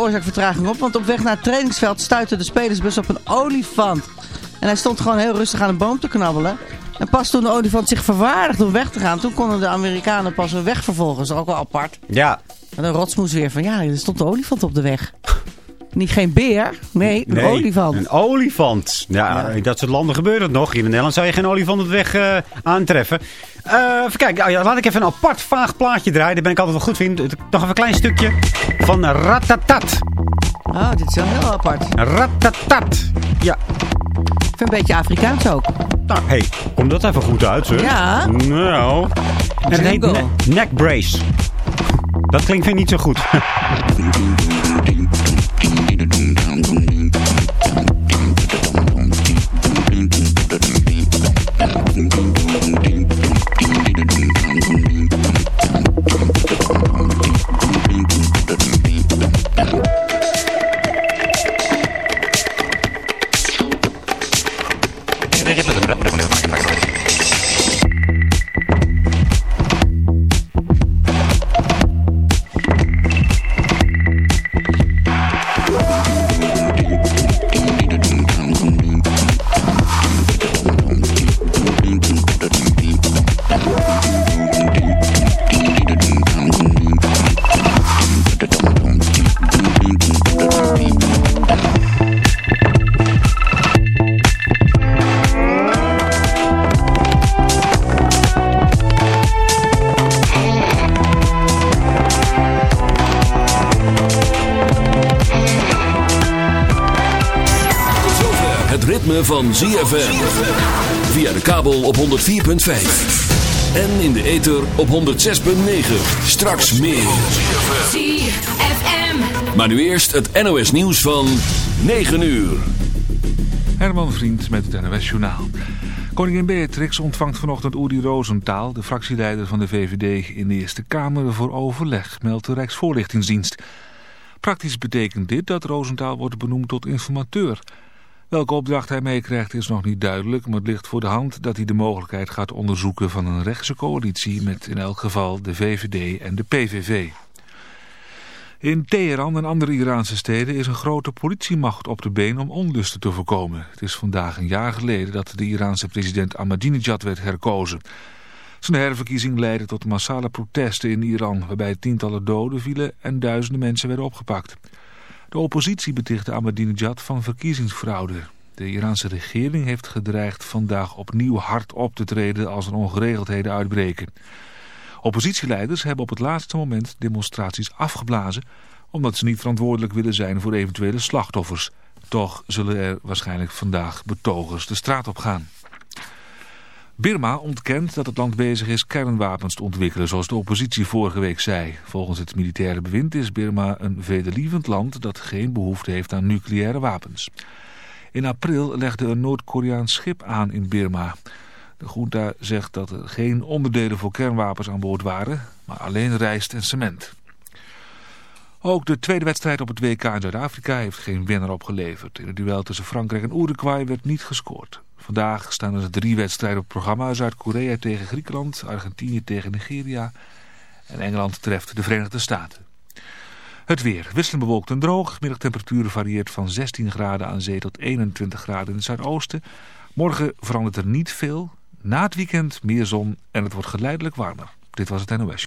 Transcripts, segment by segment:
oorzaak vertraging op, want op weg naar het trainingsveld stuitte de spelersbus op een olifant. En hij stond gewoon heel rustig aan een boom te knabbelen. En pas toen de olifant zich verwaardigde om weg te gaan, toen konden de Amerikanen pas hun weg vervolgen. Dat is ook wel apart. Ja. En de rotsmoes weer van, ja, er stond een olifant op de weg. Niet geen beer, nee, een olifant. Een olifant. Ja, in dat soort landen gebeurt het nog. Hier in Nederland zou je geen olifant op de weg uh, aantreffen. Uh, even kijken, oh ja, laat ik even een apart vaag plaatje draaien. Daar ben ik altijd wel goed vind. Nog even een klein stukje van Ratatat. Oh, dit is wel heel apart. Ratatat. Ja. Ik vind een beetje Afrikaans ook. Nou, hé, hey, komt dat even goed uit, zeg. Ja. Nou. En het heet ne neck brace. Dat klinkt ik niet zo goed. van ZFM. Via de kabel op 104.5. En in de ether op 106.9. Straks meer. ZFM. Maar nu eerst het NOS nieuws van 9 uur. Herman Vriend met het NOS Journaal. Koningin Beatrix ontvangt vanochtend Uri Rosenthal, de fractieleider van de VVD in de Eerste Kamer, voor overleg, meldt de Rijksvoorlichtingsdienst. Praktisch betekent dit dat Rosenthal wordt benoemd tot informateur... Welke opdracht hij meekrijgt is nog niet duidelijk, maar het ligt voor de hand dat hij de mogelijkheid gaat onderzoeken van een rechtse coalitie met in elk geval de VVD en de PVV. In Teheran en andere Iraanse steden is een grote politiemacht op de been om onlusten te voorkomen. Het is vandaag een jaar geleden dat de Iraanse president Ahmadinejad werd herkozen. Zijn herverkiezing leidde tot massale protesten in Iran, waarbij tientallen doden vielen en duizenden mensen werden opgepakt. De oppositie betichtte Ahmadinejad van verkiezingsfraude. De Iraanse regering heeft gedreigd vandaag opnieuw hard op te treden als er ongeregeldheden uitbreken. Oppositieleiders hebben op het laatste moment demonstraties afgeblazen... omdat ze niet verantwoordelijk willen zijn voor eventuele slachtoffers. Toch zullen er waarschijnlijk vandaag betogers de straat op gaan. Birma ontkent dat het land bezig is kernwapens te ontwikkelen, zoals de oppositie vorige week zei. Volgens het militaire bewind is Birma een vredelievend land dat geen behoefte heeft aan nucleaire wapens. In april legde een Noord-Koreaans schip aan in Birma. De junta zegt dat er geen onderdelen voor kernwapens aan boord waren, maar alleen rijst en cement. Ook de tweede wedstrijd op het WK in Zuid-Afrika heeft geen winnaar opgeleverd. In het duel tussen Frankrijk en Uruguay werd niet gescoord. Vandaag staan er drie wedstrijden op het programma. Zuid-Korea tegen Griekenland, Argentinië tegen Nigeria en Engeland treft de Verenigde Staten. Het weer. Wisselend bewolkt en droog. Middagtemperatuur varieert van 16 graden aan zee tot 21 graden in het zuidoosten. Morgen verandert er niet veel. Na het weekend meer zon en het wordt geleidelijk warmer. Dit was het NOS.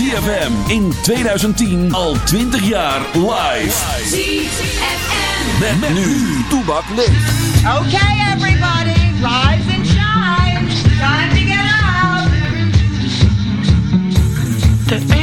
ZFM in 2010 al 20 jaar live. ZFM Met, nu. Toebak leeft. Okay, everybody, rise and shine. Time to get out.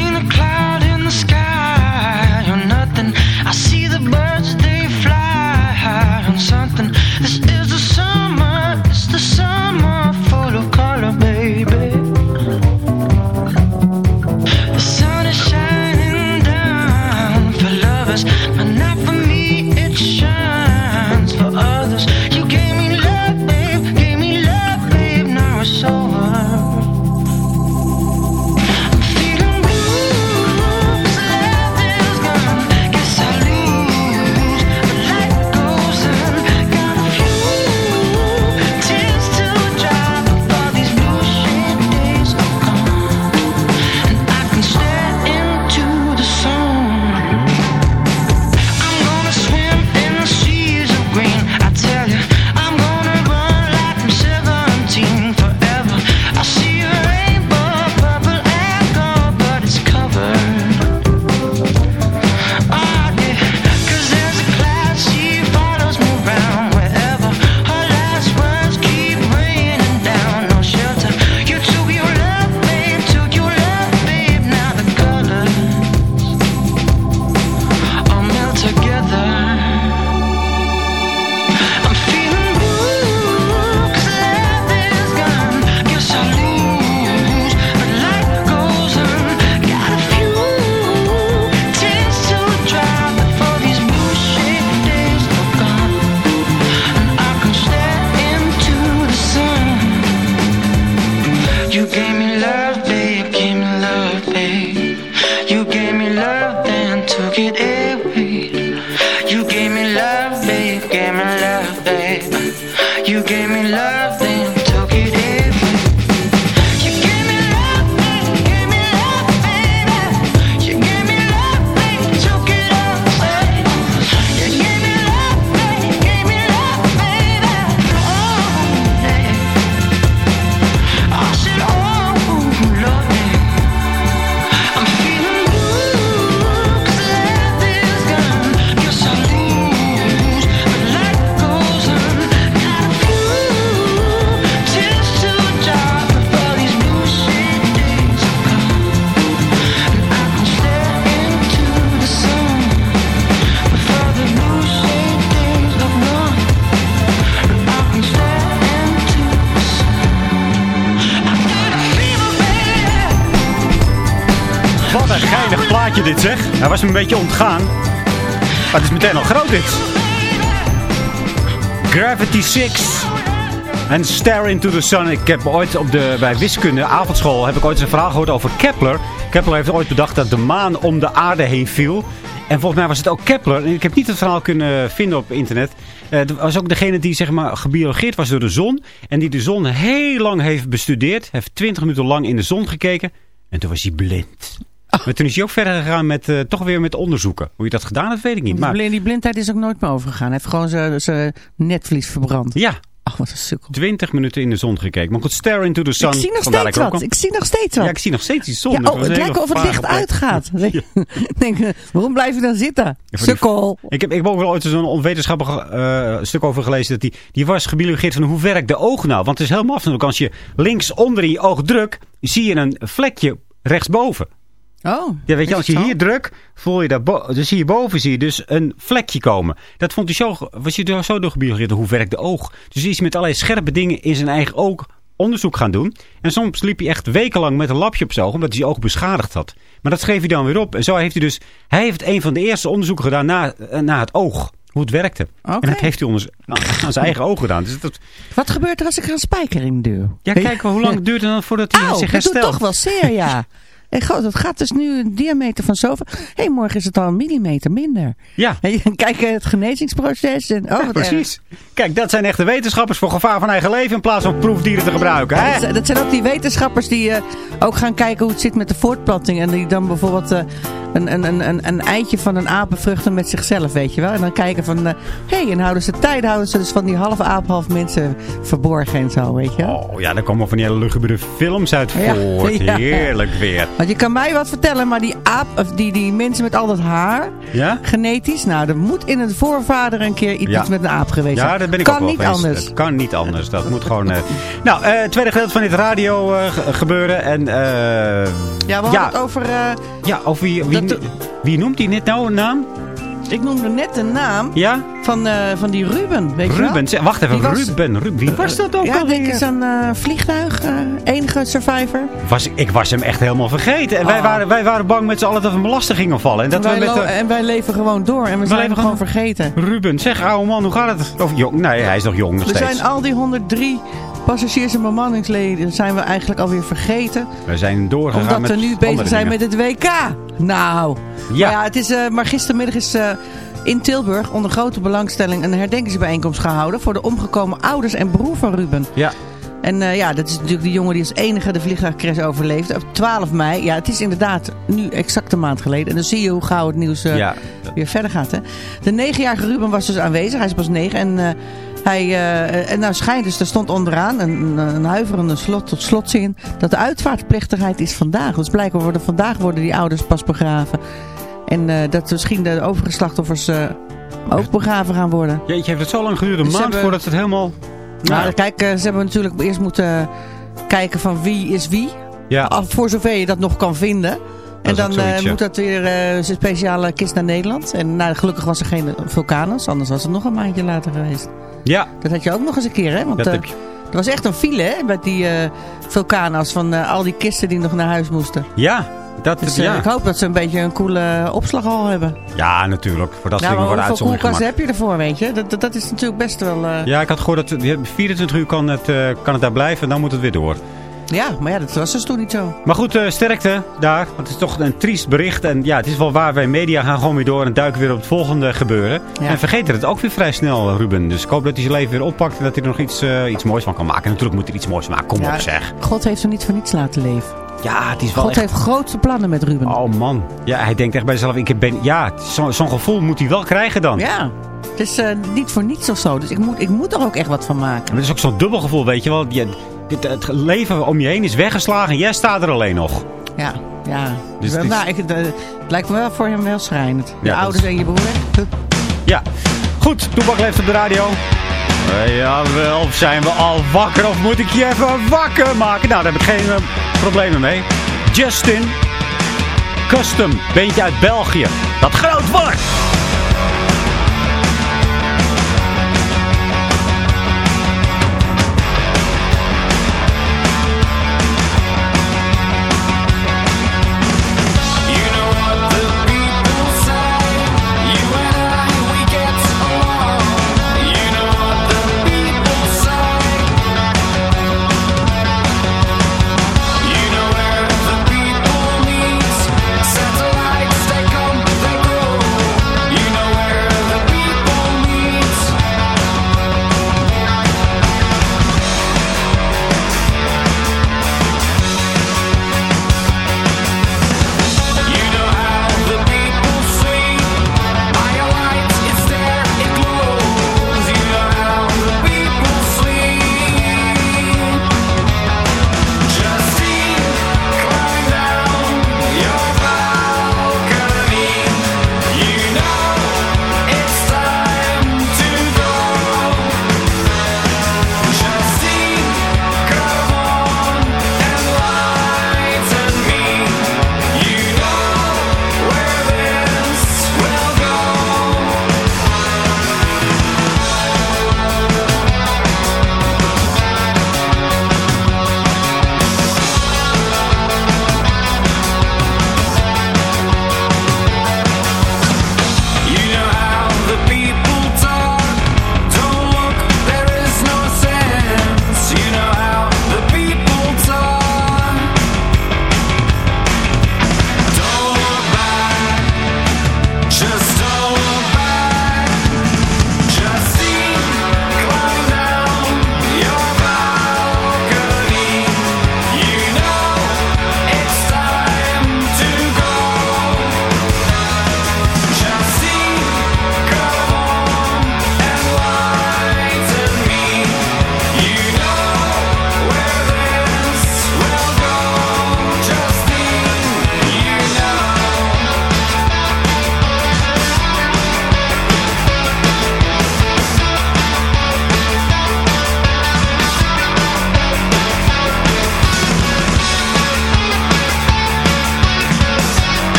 Was me een beetje ontgaan. Maar het is meteen al groot dit. Gravity 6. En Stare into the Sun. Ik heb ooit op de, bij wiskunde, avondschool, heb ik ooit een verhaal gehoord over Kepler. Kepler heeft ooit bedacht dat de maan om de aarde heen viel. En volgens mij was het ook Kepler. En ik heb niet het verhaal kunnen vinden op internet. Eh, Het was ook degene die zeg maar gebiologeerd was door de zon. En die de zon heel lang heeft bestudeerd. Heeft 20 minuten lang in de zon gekeken. En toen was hij blind. Maar toen is hij ook verder gegaan met, eh, toch weer met onderzoeken. Hoe je dat gedaan heeft, weet ik niet. Die, Maar die blindheid is ook nooit meer overgegaan. Hij heeft gewoon zijn- netvlies verbrand. ja, Ach, wat een sukkel. 20 minuten in de zon gekeken. Maar goed, stare into the sun. Ik zie nog vandaar steeds wat. ook Ik zie nog steeds wat. Ja, ik zie nog steeds die zon. Ja, oh, het lijkt of het licht plek. uitgaat. Ik denk, eh, waarom blijf je dan zitten? Ja, die- Sukkel. Ik heb, ik heb ook wel ooit zo'n wetenschappelijk eh, stuk over gelezen. Dat die, die was gebiologeerd van hoe werkt de oog nou? Want het is helemaal afstand. Als je links onder in je oog drukt, zie je een vlekje rechtsboven. Oh, Ja, weet je, als het je hier drukt, voel je dat bo- dan zie je boven zie je dus een vlekje komen. Dat vond hij zo, was hij zo door gebiologeerd. Hoe werkt de oog? Dus hij is met allerlei scherpe dingen in zijn eigen oog onderzoek gaan doen. En soms liep hij echt wekenlang met een lapje op zijn oog, omdat hij zijn oog beschadigd had. Maar dat schreef hij dan weer op. En zo heeft hij dus, hij heeft een van de eerste onderzoeken gedaan naar, eh, naar het oog. Hoe het werkte. En dat heeft hij onder, z- aan zijn eigen oog gedaan. Dus dat, Wat gebeurt er als ik er een spijker in duw? ja, kijk wel hoe lang het duurt dan voordat hij zich dat doet herstelt. toch wel zeer, ja. En goh, dat gaat dus nu een diameter van zoveel. Hé, hey, morgen is het al een millimeter minder. Ja. En Kijk, eh, het genezingsproces. En, oh, Ja, precies. Kijk, dat zijn echte wetenschappers voor gevaar van eigen leven in plaats van proefdieren te gebruiken. Hè? Dat zijn- Dat zijn ook die wetenschappers die eh, ook gaan kijken hoe het zit met de voortplanting. En die dan bijvoorbeeld eh, een, een, een, een, een eitje van een aap bevruchten met zichzelf, weet je wel. En dan kijken van, hé, hey, en houden ze tijd, houden ze dus van die half aap, half mensen verborgen en zo, weet je wel. Oh ja, daar komen van die hele lugubere films uit voort. ja. Heerlijk weer. Want je kan mij wat vertellen, maar die aap, of die, die mensen met al dat haar, Ja? genetisch, nou, er moet in het voorvader een keer iets Ja. met een aap geweest zijn. Ja, dat ben ik kan ook wel niet geweest. anders. Kan niet anders. Dat moet gewoon... eh, Nou, eh, het tweede gedeelte van dit radio eh, ge- gebeuren. En, Ja, we hadden het over... Ja, over wie, wie, wie noemt hij net nou een naam? Ik noemde net de naam Ja? van, eh, van die Ruben, weet je wel? Ruben. Zeg, Wacht even, was- Ruben. Ruben. Wie was dat ook Ja, alweer? denk eens aan eh vliegtuig, eh, enige survivor. Was, ik was hem echt helemaal vergeten. En wij, Oh. waren, wij waren bang met z'n allen dat we belasting gingen vallen. En dat wij we met de... En wij leven gewoon door en we, zijn hem gewoon vergeten. Ruben, zeg ouwe man, hoe gaat het? Of jong? Nee, hij is nog jong nog We steeds. zijn al die 103 passagiers en bemanningsleden zijn we eigenlijk alweer vergeten. We zijn doorgegaan Omdat met we nu bezig zijn dingen. met het WK. Nou. Ja. Maar, ja, het is, eh, maar gistermiddag is eh, in Tilburg onder grote belangstelling een herdenkingsbijeenkomst gehouden voor de omgekomen ouders en broer van Ruben. Ja. En eh, ja, dat is natuurlijk de jongen die als enige de vliegtuigcrash overleefde. Op 12 mei. Ja, het is inderdaad nu exact een maand geleden. En dan zie je hoe gauw het nieuws Ja. weer verder gaat. Hè? De negenjarige Ruben was dus aanwezig. Hij is pas negen. En, hij, eh, en nou schijnt dus, er stond onderaan een, een, huiverende slot tot slotzin... dat de uitvaartplechtigheid is vandaag. Dus blijkbaar worden vandaag worden die ouders pas begraven. En eh, dat misschien de overige slachtoffers eh, ook begraven gaan worden. Jeetje, heeft het zo lang geduurd? Een Dus maand hebben- voordat het helemaal... Nou, kijk, eh, ze hebben natuurlijk eerst moeten kijken van wie is wie. Ja. Voor zover je dat nog kan vinden. En dan eh, moet dat weer eh, een speciale kist naar Nederland. En nou, gelukkig was er geen vulkanus. Anders was het nog een maandje later geweest. Ja, Dat had je ook nog eens een keer, hè? Want dat eh, heb je. er was echt een file, hè? Met die eh vulkanas van al die kisten die nog naar huis moesten. Ja, dat, Dus ja. ik hoop dat ze een beetje een coole opslaghal hebben. ja, natuurlijk. Voor dat Nou, dingen maar worden gemaakt. heb je ervoor, weet je? Dat, dat, dat is natuurlijk best wel... Ja, ik had gehoord dat het- 24 uur kan het, kan het daar blijven en dan moet het weer door. Ja, maar ja, dat was dus toen niet zo. Maar goed, eh, sterkte daar. Want het is toch een triest bericht. En ja, het is wel waar. Wij media gaan gewoon weer door en duiken weer op het volgende gebeuren. Ja. En vergeten het ook weer vrij snel, eh, Ruben. Dus ik hoop dat hij zijn leven weer oppakt en dat hij er nog iets, eh, iets moois van kan maken. En natuurlijk moet hij er iets moois maken. Kom Ja, op zeg. God heeft hem niet voor niets laten leven. Ja, het is wel God echt... heeft grote plannen met Ruben. Oh man. Ja, hij denkt echt bij zichzelf. Ik ben... Ja, zo- zo'n gevoel moet hij wel krijgen dan. Ja, het is niet voor niets of zo. Dus ik moet, ik moet er ook echt wat van maken. Maar het is ook zo'n dubbel gevoel, weet je wel. Je, het leven om je heen is weggeslagen en jij staat er alleen nog. Ja, ja. Dus nou, ik, het, eh, het lijkt me wel voor hem wel schrijnend. Je Ja, ouders is- en je broer. Ja, goed. Toebak leeft op de radio. Eh, jawel, zijn we al wakker of moet ik je even wakker maken? Nou, daar heb ik geen eh, problemen mee. Justin Custom, beentje uit België. Dat groot wordt!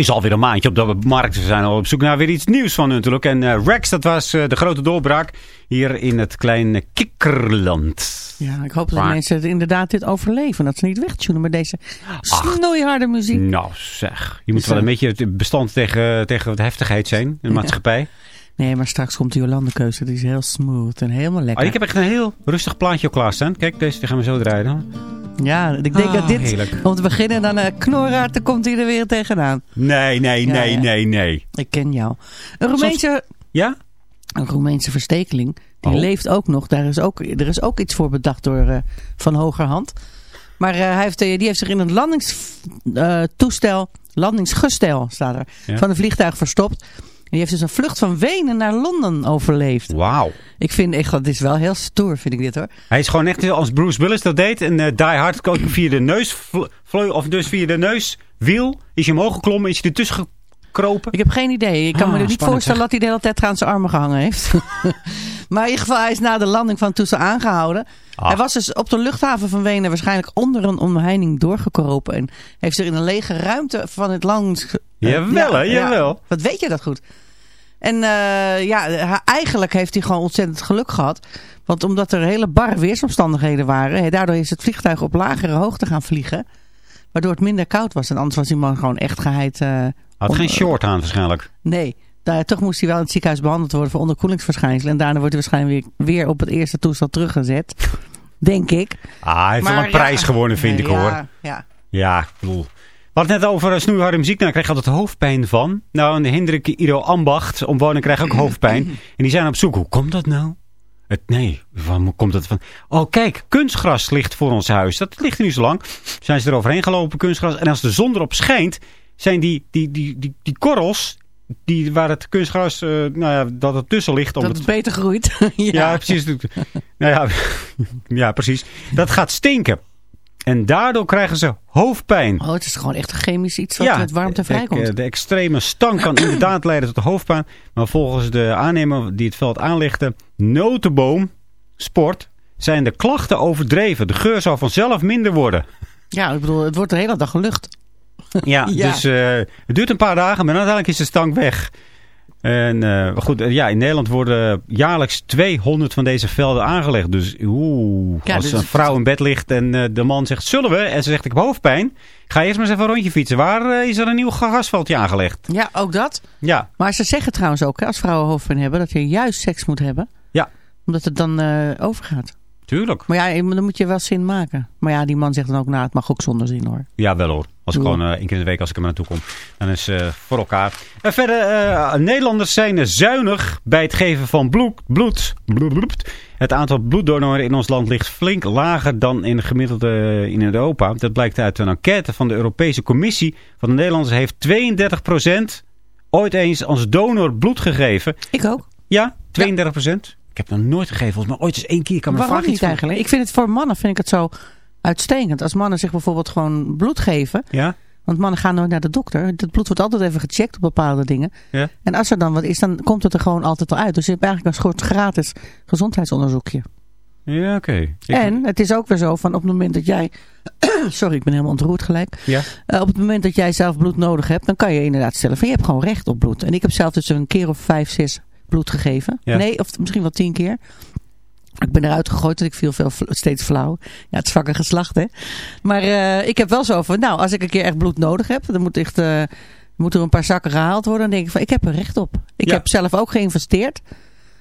Is alweer een maandje op de markt. Ze zijn al op zoek naar weer iets nieuws van hun natuurlijk. En eh, Rex, dat was eh, de grote doorbraak hier in het kleine Kikkerland. Ja, ik hoop dat Maar- mensen het inderdaad dit overleven. Dat ze niet wegtunen met deze snoeiharde muziek. Nou zeg, je moet Is wel een dat- beetje het bestand tegen, tegen de heftigheid zijn in de Ja. maatschappij. Nee, maar straks komt de Jolande-keuze. Die is heel smooth en helemaal lekker. Oh, ik heb echt een heel rustig plaatje op klaarstaan. Kijk, deze die gaan we zo draaien. Ja, ik denk Ah, dat dit, heerlijk. om te beginnen, dan uh, knorraard, dan komt hij er weer tegenaan. Nee, nee, Ja, nee, ja. nee, nee. Ik ken jou. Een Roemeense, Ja? een Roemeense verstekeling, die Oh. leeft ook nog. Daar is ook, er is ook iets voor bedacht door eh, Van Hogerhand. Maar eh, hij heeft, eh, die heeft zich in een landingstoestel, landingsgestel staat er, Ja. van een vliegtuig verstopt. En die heeft dus een vlucht van Wenen naar Londen overleefd. Wauw. Ik vind echt, dat is wel heel stoer, vind ik dit hoor. Hij is gewoon echt als Bruce Willis dat deed. En eh Die Hard via de neus, of dus via de neuswiel, is hij omhoog geklommen, is hij ertussen gekropen. Ik heb geen idee. Ik kan Ah, me er niet spannend, voorstellen dat hij de hele tijd aan zijn armen gehangen heeft. maar in ieder geval, hij is na de landing van het toestel aangehouden. Ah. Hij was dus op de luchthaven van Wenen waarschijnlijk onder een omheining doorgekropen. En heeft zich in een lege ruimte van het landings... eh, Jawel, hè, jawel. Wat weet je dat goed? En eh, ja, eigenlijk heeft hij gewoon ontzettend geluk gehad. Want omdat er hele barre weersomstandigheden waren... daardoor is het vliegtuig op lagere hoogte gaan vliegen. Waardoor het minder koud was. En anders was die man gewoon echt geheid... eh, Had geen short aan waarschijnlijk. Nee, daar, toch moest hij wel in het ziekenhuis behandeld worden voor onderkoelingsverschijnselen. En daarna wordt hij waarschijnlijk weer, weer op het eerste toestel teruggezet. Denk ik. Ah, hij heeft wel een prijs gewonnen, vind ik hoor. Ja. Ja, ik bedoel. We hadden het net over uh, snoeiharde muziek. Nou, daar krijg je altijd hoofdpijn van. Nou, en de Hendrik Ido Ambacht, omwoner, krijgt ook hoofdpijn. En die zijn op zoek. Hoe komt dat nou? Het, nee, waar komt dat van? Oh, kijk, kunstgras ligt voor ons huis. Dat ligt er niet zo lang. Zijn ze er overheen gelopen, kunstgras. En als de zon erop schijnt, zijn die, die, die, die, die korrels... Die, waar het kunstgras, eh, nou ja, dat het tussen ligt. Om Dat het beter groeit. ja. ja, precies. nou ja, ja, precies. Dat gaat stinken. En daardoor krijgen ze hoofdpijn. Oh, het is gewoon echt een chemisch iets wat met warmte vrijkomt. De, de extreme stank kan inderdaad leiden tot hoofdpijn. Maar volgens de aannemer die het veld aanlegde, notenboom, sport, zijn de klachten overdreven. De geur zal vanzelf minder worden. Ja, ik bedoel, het wordt de hele dag gelucht. Ja, Ja. dus eh, het duurt een paar dagen, maar uiteindelijk is de stank weg. En eh, goed, eh, ja, in Nederland worden jaarlijks 200 van deze velden aangelegd. Dus oeh, Ja, als dus een vrouw in bed ligt en de man zegt, zullen we? En ze zegt, ik heb hoofdpijn. Ga eerst maar eens even een rondje fietsen. Waar is er een nieuw gasveldje aangelegd? Ja, ook dat. Ja, Maar ze zeggen trouwens ook, hè, als vrouwen hoofdpijn hebben, dat je juist seks moet hebben. Ja. Omdat het dan overgaat. tuurlijk. Maar ja, dan moet je wel zin maken. Maar ja, die man zegt dan ook, nou, het mag ook zonder zin hoor. Ja, wel hoor. Als ik gewoon eh, één keer in de week als ik er maar naartoe kom. Dan is eh voor elkaar. En verder, eh, Nederlanders zijn zuinig bij het geven van bloed. bloed. bloed, bloed. Het aantal bloeddonoren in ons land ligt flink lager dan in de gemiddelde in Europa. Dat blijkt uit een enquête van de Europese Commissie. Van de Nederlanders heeft 32% ooit eens als donor bloed gegeven. Ik ook. Ja, 32%. Ik heb nog nooit gegeven. Volgens mij ooit eens één keer. Ik Kan me Waarom niet eigenlijk? Ik vind het voor mannen vind ik het zo uitstekend. Als mannen zich bijvoorbeeld gewoon bloed geven. Ja? Want mannen gaan nooit naar de dokter. Het bloed wordt altijd even gecheckt op bepaalde dingen. Ja? En als er dan wat is, dan komt het er gewoon altijd al uit. Dus je hebt eigenlijk een soort gratis gezondheidsonderzoekje. Ja, oké. Ik- En het is ook weer zo van op het moment dat jij... Sorry, ik ben helemaal ontroerd gelijk. Ja? Eh, op het moment dat jij zelf bloed nodig hebt, dan kan je inderdaad stellen van je hebt gewoon recht op bloed. En ik heb zelf dus een keer of vijf, zes bloed gegeven. Ja. Nee, of misschien wel tien keer. Ik ben eruit gegooid, want ik viel veel, steeds flauw. Ja, het is vakken geslacht, hè. Maar eh, ik heb wel zo van, nou, als ik een keer echt bloed nodig heb, dan moet, echt, eh, moet er een paar zakken gehaald worden. Dan denk ik van, ik heb er recht op. Ik Ja. heb zelf ook geïnvesteerd.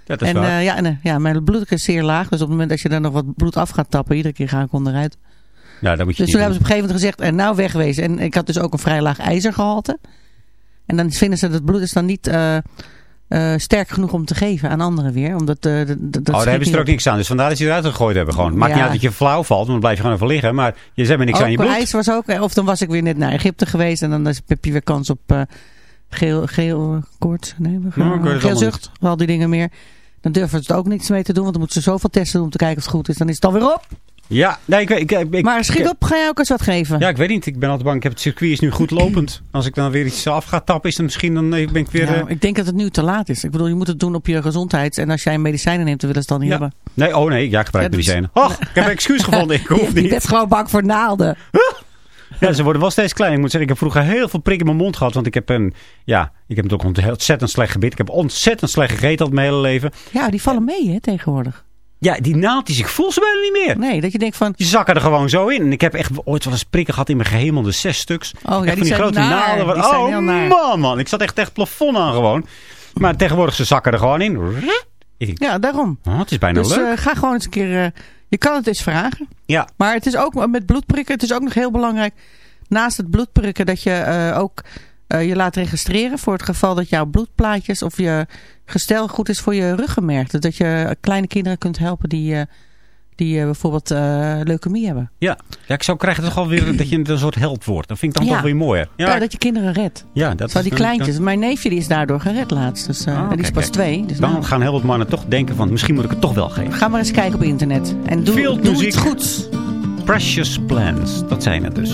Dat is en waar. eh, ja, en, ja, mijn bloed is zeer laag. Dus op het moment dat je er nog wat bloed af gaat tappen, iedere keer ga ik onderuit. ja, dat moet je Dus toen hebben ze op een gegeven moment gezegd, en nou wegwezen. En ik had dus ook een vrij laag ijzergehalte. En dan vinden ze dat het bloed is dan niet eh, sterk genoeg om te geven aan anderen weer. Omdat, eh, de- dat oh, daar hebben ze er ook niks aan. Dus vandaar dat ze eruit gegooid hebben gewoon. Maakt niet uit dat je flauw valt, want dan blijf je gewoon even liggen. Maar je zet maar niks Ook aan je bloed. ijs was ook, eh, of dan was ik weer net naar Egypte geweest. En dan is- heb je weer kans op eh, geel, geel koorts. Nee, allemaal geelzucht. Al die dingen meer. Dan durven ze er ook niks mee te doen. Want dan moeten ze zoveel testen doen om te kijken of het goed is. Dan is het alweer op. Ja, nee, ik. Ik, ik, ik- Maar schiet op, ga jij ook eens wat geven? Ja, ik weet niet. Ik ben altijd bang. Ik heb het circuit is nu goed lopend. Als ik dan weer iets af ga tappen, is dan misschien dan eh, ben ik weer... Nou, eh, ik denk dat het nu te laat is. Ik bedoel, je moet het doen op je gezondheid. En als jij medicijnen neemt, dan willen ze het dan niet ja. hebben. Nee, oh nee, ja, ik gebruik Ja, dus- medicijnen. Och, ik heb een excuus gevonden. Ik hoef Je bent niet. gewoon bang voor naalden. Ja, ze worden wel steeds kleiner. Ik moet zeggen, ik heb vroeger heel veel prik in mijn mond gehad. Want ik heb een, ja, ik heb het ook ontzettend slecht gebit. Ik heb ontzettend slecht gegeten al mijn hele leven. Ja, die vallen mee hè, tegenwoordig. Ja, die naaldjes, ik voel ze bijna niet meer. Nee, dat je denkt van... Die zakken er gewoon zo in. En ik heb echt ooit wel eens prikken gehad in mijn gehemelde zes stuks. Oh, ja, die zijn grote naar. naalden. Van, Die zijn oh naar. man, man. Ik zat echt tegen het plafond aan gewoon. Maar tegenwoordig, ze zakken er gewoon in. Denk, Ja, daarom. oh, het is bijna Dus leuk. eh, ga gewoon eens een keer... eh, je kan het eens vragen. ja, Maar het is ook met bloedprikken, het is ook nog heel belangrijk. Naast het bloedprikken dat je eh, ook eh, je laat registreren voor het geval dat jouw bloedplaatjes of je gestel goed is voor je ruggenmerk. Dat je kleine kinderen kunt helpen die, eh, die eh, bijvoorbeeld eh, leukemie hebben. ja. ja, ik zou krijgen toch alweer dat je een soort held wordt. Dat vind ik dan Ja. toch weer mooier. Ja, dat je kinderen redt. ja, dat Zo is die dan- kleintjes. Mijn neefje die is daardoor gered laatst. Dus, eh, Ah, en die is pas kijk. twee. Dus Dan nou, gaan heel wat mannen toch denken van misschien moet ik het toch wel geven. ga maar eens kijken op internet. En doe, Veel doe muziek. iets goeds. Precious Plans, dat zijn het dus.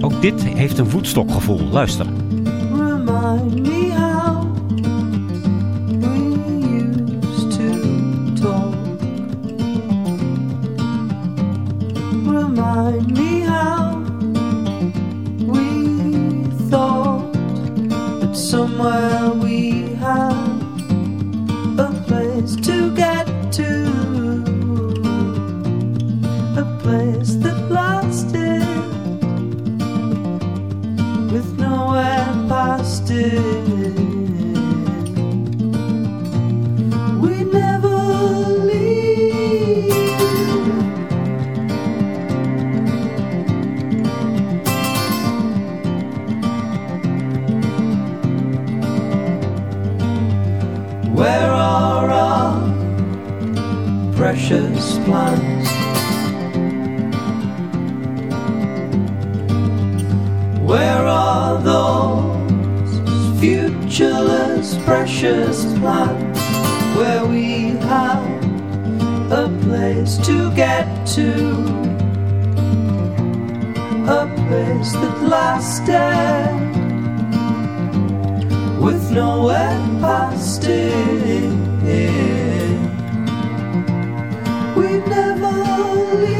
Ook dit heeft een voetstokgevoel. Luister. Remind me Remind me how we thought that somewhere we Where are those futureless precious plans where we have a place to get to? A place that lasted with nowhere past it. We never leave.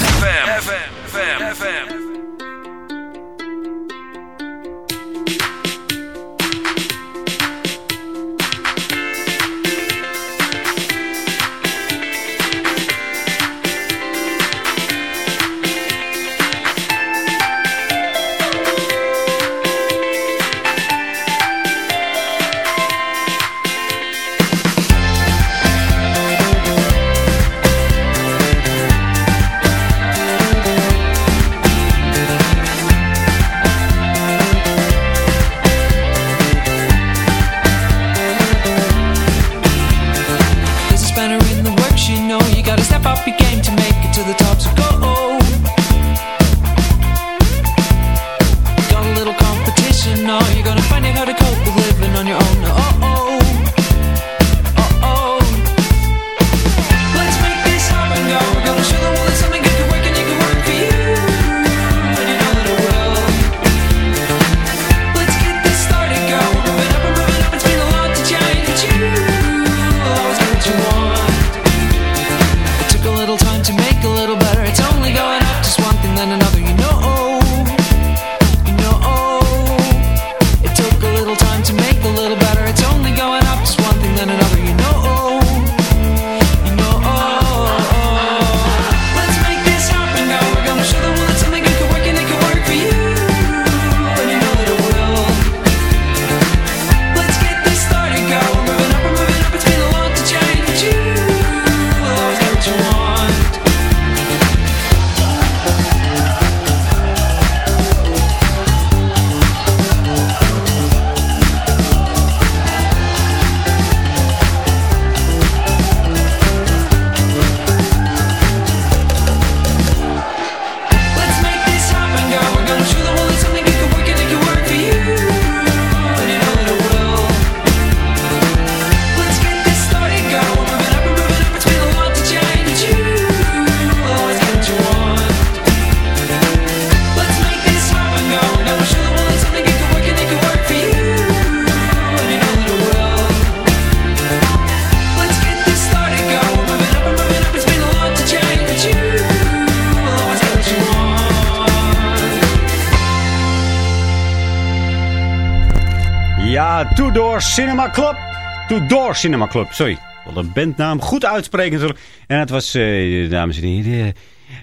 Two Door Cinema Club, sorry. Wil de bandnaam goed uitspreken natuurlijk. En het was, eh, dames en heren,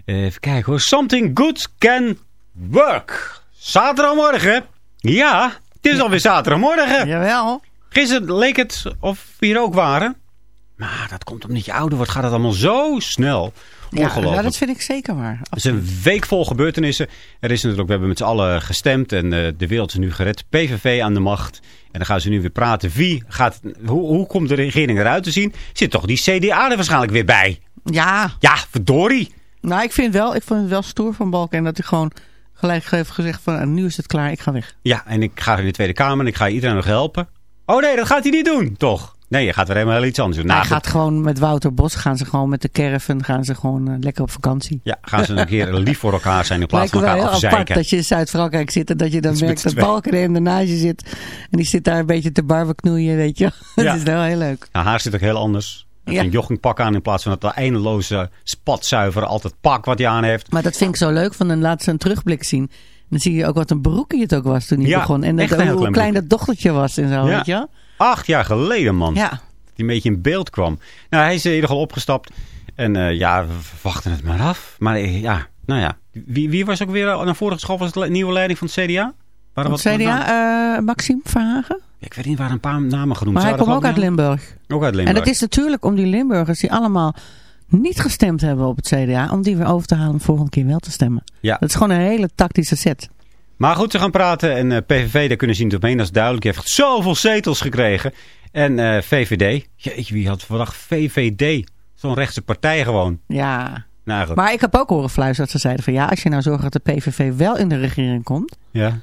eh, even kijken hoor. Something Good Can Work. Zaterdagmorgen. Ja, het is alweer zaterdagmorgen. Jawel. Gisteren leek het of we hier ook waren. Maar dat komt omdat je ouder wordt, gaat het allemaal zo snel. Ja, Ongelooflijk. nou, dat vind ik zeker waar. Het is een week vol gebeurtenissen. Er is natuurlijk, we hebben met z'n allen gestemd en eh, de wereld is nu gered. PVV aan de macht. En dan gaan ze nu weer praten. Wie gaat, hoe, hoe komt de regering eruit te zien? Zit toch die CDA er waarschijnlijk weer bij? Ja. Ja, verdorie. Nou, ik vind, wel, ik vind het wel stoer van Balken dat hij gewoon gelijk heeft gezegd van, "Ah, nu is het klaar, ik ga weg. Ja, en ik ga in de Tweede Kamer en ik ga iedereen nog helpen. Oh nee, dat gaat hij niet doen, toch? Nee, je gaat weer helemaal iets anders doen. Nou, hij goed. gaat gewoon met Wouter Bos, gaan ze gewoon met de caravan, gaan ze gewoon eh, lekker op vakantie. Ja, gaan ze een keer lief voor elkaar zijn in plaats Lijkt van elkaar heel apart afzeiken. dat je in Zuid-Frankrijk zit en dat je dan Dat merkt dat z'n Balken er naast je zit. En die zit daar een beetje te barbecnoeien, weet je. Ja. Dat is wel heel leuk. Nou, haar zit ook heel anders. Ja. een joggingpak aan in plaats van het eindeloze spatzuiver altijd pak wat hij aan heeft. Maar dat vind ik zo leuk, van dan laat ze een terugblik zien. Dan zie je ook wat een broekje het ook was toen hij Ja, begon. En dat, een heel hoe klein klein dat dochtertje was en zo, weet je wel. Acht jaar geleden, man. Ja. Dat hij een beetje in beeld kwam. Nou, hij is in ieder geval opgestapt. En eh, ja, we wachten het maar af. Maar eh, ja, nou ja. Wie, wie was ook weer naar voren geschoven als de nieuwe leiding van het CDA? Waren wat het? CDA, eh Maxime Verhagen. Ja, ik weet niet, waren een paar namen genoemd. Maar hij komt dat ook uit Limburg. Ook uit Limburg. En het is natuurlijk om die Limburgers die allemaal niet gestemd hebben op het CDA, om die weer over te halen om volgende keer wel te stemmen. Ja. Dat is gewoon een hele tactische set. Maar goed, ze gaan praten. En eh, PVV, daar kunnen ze niet omheen. Dat is duidelijk. Die heeft zoveel zetels gekregen. En eh, VVD. Jeetje, wie had verwacht? VVD. Zo'n rechtse partij gewoon. Ja. Nou goed. Maar ik heb ook horen fluisteren dat ze zeiden van ja, als je nou zorgt dat de PVV wel in de regering komt, Ja.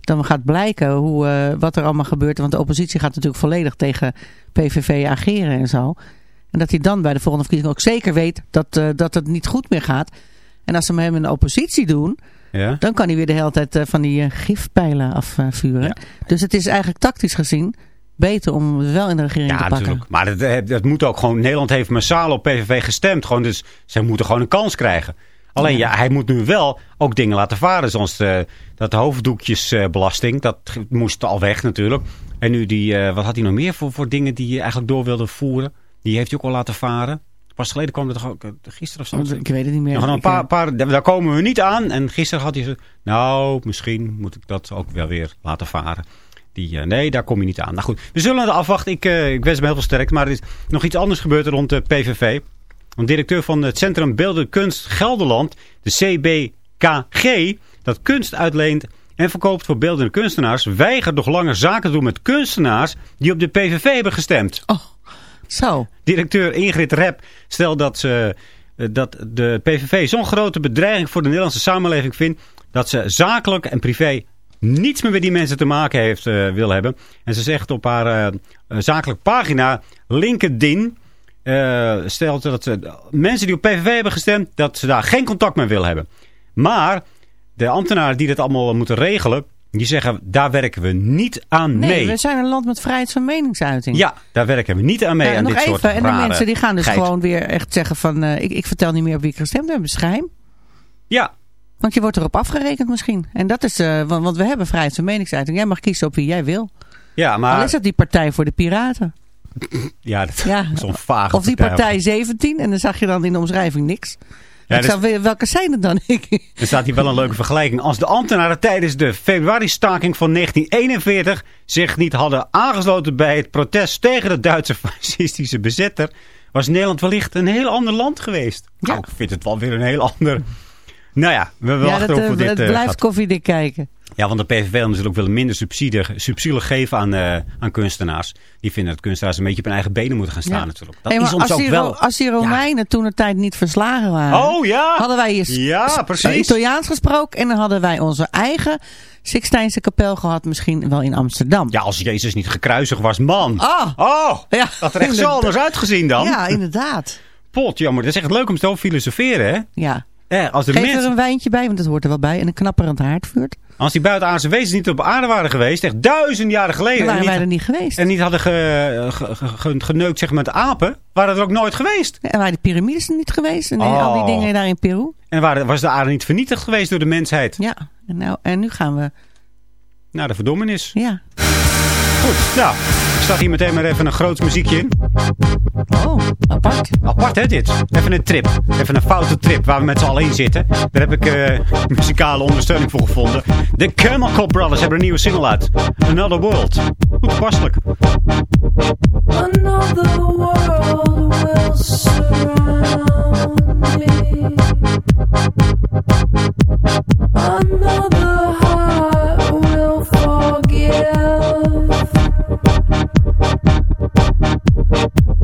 dan gaat blijken hoe, eh, wat er allemaal gebeurt. Want de oppositie gaat natuurlijk volledig tegen PVV ageren en zo. En dat hij dan bij de volgende verkiezing ook zeker weet dat, dat het niet goed meer gaat. En als ze hem in de oppositie doen, Ja. dan kan hij weer de hele tijd eh, van die eh, gifpijlen afvuren. Dus het is eigenlijk tactisch gezien beter om het wel in de regering Ja, te pakken. natuurlijk. Maar dat, eh, dat moet ook gewoon. Nederland heeft massaal op PVV gestemd. Gewoon, dus ze moeten gewoon een kans krijgen. Alleen ja, hij moet nu wel ook dingen laten varen. Zoals dat hoofddoekjesbelasting. dat moest al weg natuurlijk. En nu die, wat had hij nog meer voor, voor dingen die je eigenlijk door wilde voeren? Die heeft hij ook al laten varen. Pas geleden kwam er toch ook, eh, gisteren of zo. Ik weet het niet meer. Een eh, paar, paar, daar komen we niet aan. En gisteren had hij zo, nou, misschien moet ik dat ook wel weer laten varen. Die, eh, nee, daar kom je niet aan. Nou goed, we zullen het afwachten. Ik, eh, ik wens me heel veel sterk. Maar er is nog iets anders gebeurd rond de PVV. Een directeur van het Centrum Beeldende Kunst Gelderland, de CBKG, dat kunst uitleent en verkoopt voor beeldende kunstenaars, weigert nog langer zaken te doen met kunstenaars die op de PVV hebben gestemd. Oh, zo. Directeur Ingrid Rep stelt dat, ze, eh, dat de PVV zo'n grote bedreiging voor de Nederlandse samenleving vindt, dat ze zakelijk en privé niets meer met die mensen te maken heeft eh, wil hebben. En ze zegt op haar eh, eh, zakelijke pagina, LinkedIn, stelt dat ze, mensen die op PVV hebben gestemd, dat ze daar geen contact mee wil hebben. Maar de ambtenaren die dat allemaal moeten regelen, die zeggen, daar werken we niet aan Nee, mee. we zijn een land met vrijheid van meningsuiting. Ja, daar werken we niet aan mee Ja, aan nog dit soort even. En de mensen die gaan dus geit. gewoon weer echt zeggen van... eh, ik, ik vertel niet meer op wie ik gestemd heb. Schijm. Ja. Want je wordt erop afgerekend misschien. En dat is... eh, want, want we hebben vrijheid van meningsuiting. Jij mag kiezen op wie jij wil. Ja, Al maar... is dat die partij voor de piraten. Ja, dat Ja. is zo'n vage Of die partij 17. En dan zag je dan in de omschrijving niks. Ja, ik dus- zou, welke zijn het dan? Er staat hier wel een leuke vergelijking. Als de ambtenaren tijdens de februari-staking van 1941 zich niet hadden aangesloten bij het protest tegen de Duitse fascistische bezetter, was Nederland wellicht een heel ander land geweest. Nou, ik vind het wel weer een heel ander... Nou ja, we ja, wachten dat, ook eh, hoe dit het eh, blijft gaat. koffiedik kijken. Ja, want de PVV wil natuurlijk willen minder subsidie, subsidie geven aan, eh, aan kunstenaars. Die vinden dat kunstenaars een beetje op hun eigen benen moeten gaan staan Ja. natuurlijk. Dat Hey, is ons als, ook die, wel... Als die Romeinen toen de tijd niet verslagen waren... Oh ja! hadden wij hier Ja, precies. Italiaans gesproken... en dan hadden wij onze eigen Sixtijnse kapel gehad... misschien wel in Amsterdam. Ja, als Jezus niet gekruisigd was, man. Ah! Oh, Ja, dat er echt zo anders uitgezien dan. Ja, inderdaad. Pot, jammer. Dat is echt leuk om zo te filosoferen, hè? Ja. Eh, als, Geef mensen, er een wijntje bij, want dat hoort er wel bij. En een knapperend haardvuurt. Als die buitenaardse wezens niet op aarde waren geweest, echt duizend jaren geleden. Dan waren wij er niet geweest. en niet hadden ge, ge- ge- ge- geneukt zeg maar, met apen, waren er ook nooit geweest. En waren de piramides er niet geweest. En Oh. al die dingen daar in Peru. En waren, was de aarde niet vernietigd geweest door de mensheid. Ja. En, nou, en nu gaan we... Nou, de verdommenis. Ja. Goed, nou, ik start hier meteen maar even een groot muziekje in. Oh, apart. Apart hè dit? Even een trip. Even een foute trip waar we met z'n allen in zitten. Daar heb ik eh, muzikale ondersteuning voor gevonden. De Chemical Brothers hebben een nieuwe single uit. Another World. Goed toepasselijk. Another world will surround me. Another